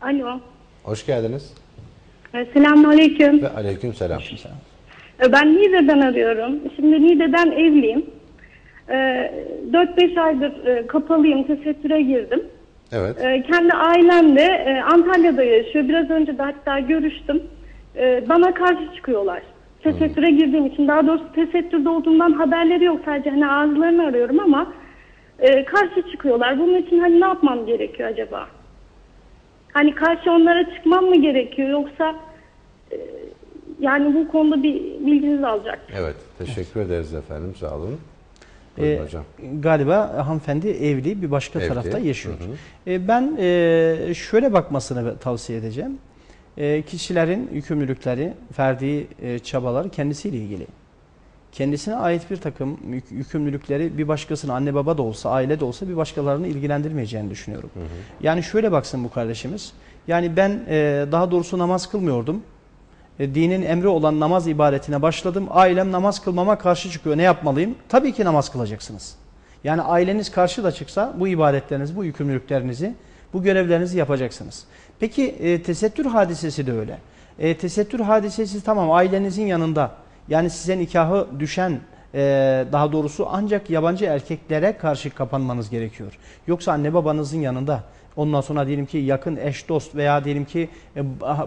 Alo. Hoş geldiniz. Ee, Selamünaleyküm. Ve aleyküm selam. Ee, Ben Niğde'den arıyorum. Şimdi Niğde'den evliyim. Ee, 4-5 aydır e, kapalıyım, tesettüre girdim. Evet. Ee, Kendi ailem de e, Antalya'da yaşıyor. Biraz önce de hatta görüştüm. Ee, Bana karşı çıkıyorlar. Tesettüre girdiğim için. Daha doğrusu tesettürde olduğumdan haberleri yok. Sadece hani ağızlarını arıyorum ama e, karşı çıkıyorlar. Bunun için hani ne yapmam gerekiyor acaba? Hani karşı onlara çıkmam mı gerekiyor yoksa e, yani bu konuda bir bilginizi alacak. Evet. Teşekkür ederiz efendim. Sağ olun. Buyurun Ee, hocam. Galiba hanımefendi evli bir başka Evli. tarafta yaşıyor. Hı Ee, ben e, şöyle bakmasını tavsiye edeceğim. E, kişilerin yükümlülükleri, verdiği e, çabalar kendisiyle ilgili. Kendisine ait bir takım yük- yükümlülükleri bir başkasına anne baba da olsa, aile de olsa bir başkalarını ilgilendirmeyeceğini düşünüyorum. Yani şöyle baksın bu kardeşimiz. Yani ben e, daha doğrusu namaz kılmıyordum. E, dinin emri olan namaz ibadetine başladım. Ailem namaz kılmama karşı çıkıyor. Ne yapmalıyım? Tabii ki namaz kılacaksınız. Yani aileniz karşı da çıksa bu ibadetlerinizi, bu yükümlülüklerinizi, bu görevlerinizi yapacaksınız. Peki e, tesettür hadisesi de öyle. E, tesettür hadisesi tamam ailenizin yanında. Yani size nikahı düşen daha doğrusu ancak yabancı erkeklere karşı kapanmanız gerekiyor. Yoksa anne babanızın yanında ondan sonra diyelim ki yakın eş dost veya diyelim ki e,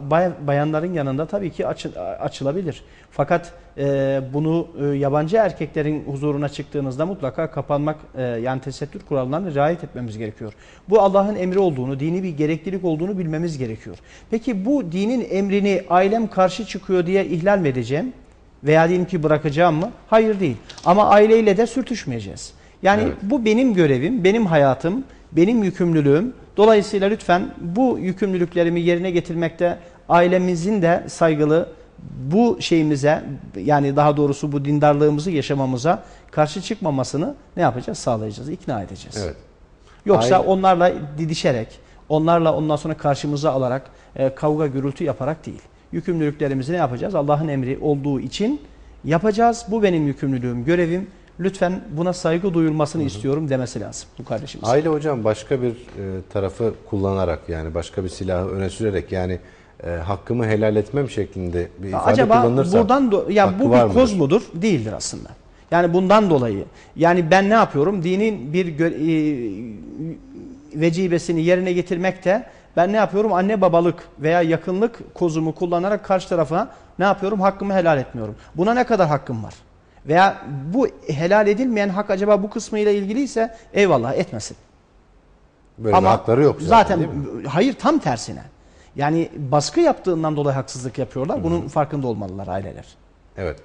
bay- bayanların yanında tabii ki açı- açılabilir. Fakat e, bunu e, yabancı erkeklerin huzuruna çıktığınızda mutlaka kapanmak yani tesettür kurallarına riayet etmemiz gerekiyor. Bu Allah'ın emri olduğunu, dini bir gereklilik olduğunu bilmemiz gerekiyor. Peki bu dinin emrini ailem karşı çıkıyor diye ihlal mi edeceğim? Veya diyelim ki bırakacağım mı? Hayır değil. Ama aileyle de sürtüşmeyeceğiz. Yani Evet. bu benim görevim, benim hayatım, benim yükümlülüğüm. Dolayısıyla lütfen bu yükümlülüklerimi yerine getirmekte ailemizin de saygılı bu şeyimize yani daha doğrusu bu dindarlığımızı yaşamamıza karşı çıkmamasını ne yapacağız? Sağlayacağız, ikna edeceğiz. Evet. Yoksa Aile- onlarla didişerek, onlarla ondan sonra karşımıza alarak e, kavga gürültü yaparak değil. Yükümlülüklerimizi ne yapacağız? Allah'ın emri olduğu için yapacağız. Bu benim yükümlülüğüm, görevim. Lütfen buna saygı duyulmasını istiyorum demesi lazım bu kardeşimiz. Aile hocam başka bir e, tarafı kullanarak yani başka bir silahı öne sürerek yani e, hakkımı helal etmem şeklinde bir ifade Acaba kullanırsa buradan do- ya bu bir koz mudur? Değildir aslında. Yani bundan dolayı yani ben ne yapıyorum? Dinin bir gö- e, vecibesini yerine getirmekte ben ne yapıyorum? Anne babalık veya yakınlık kozumu kullanarak karşı tarafa ne yapıyorum? Hakkımı helal etmiyorum. Buna ne kadar hakkım var? Veya bu helal edilmeyen hak acaba bu kısmıyla ilgiliyse eyvallah etmesin. Böyle bir hakları yok zaten, mi? hayır tam tersine. Yani baskı yaptığından dolayı haksızlık yapıyorlar. Bunun farkında olmalılar aileler. Evet.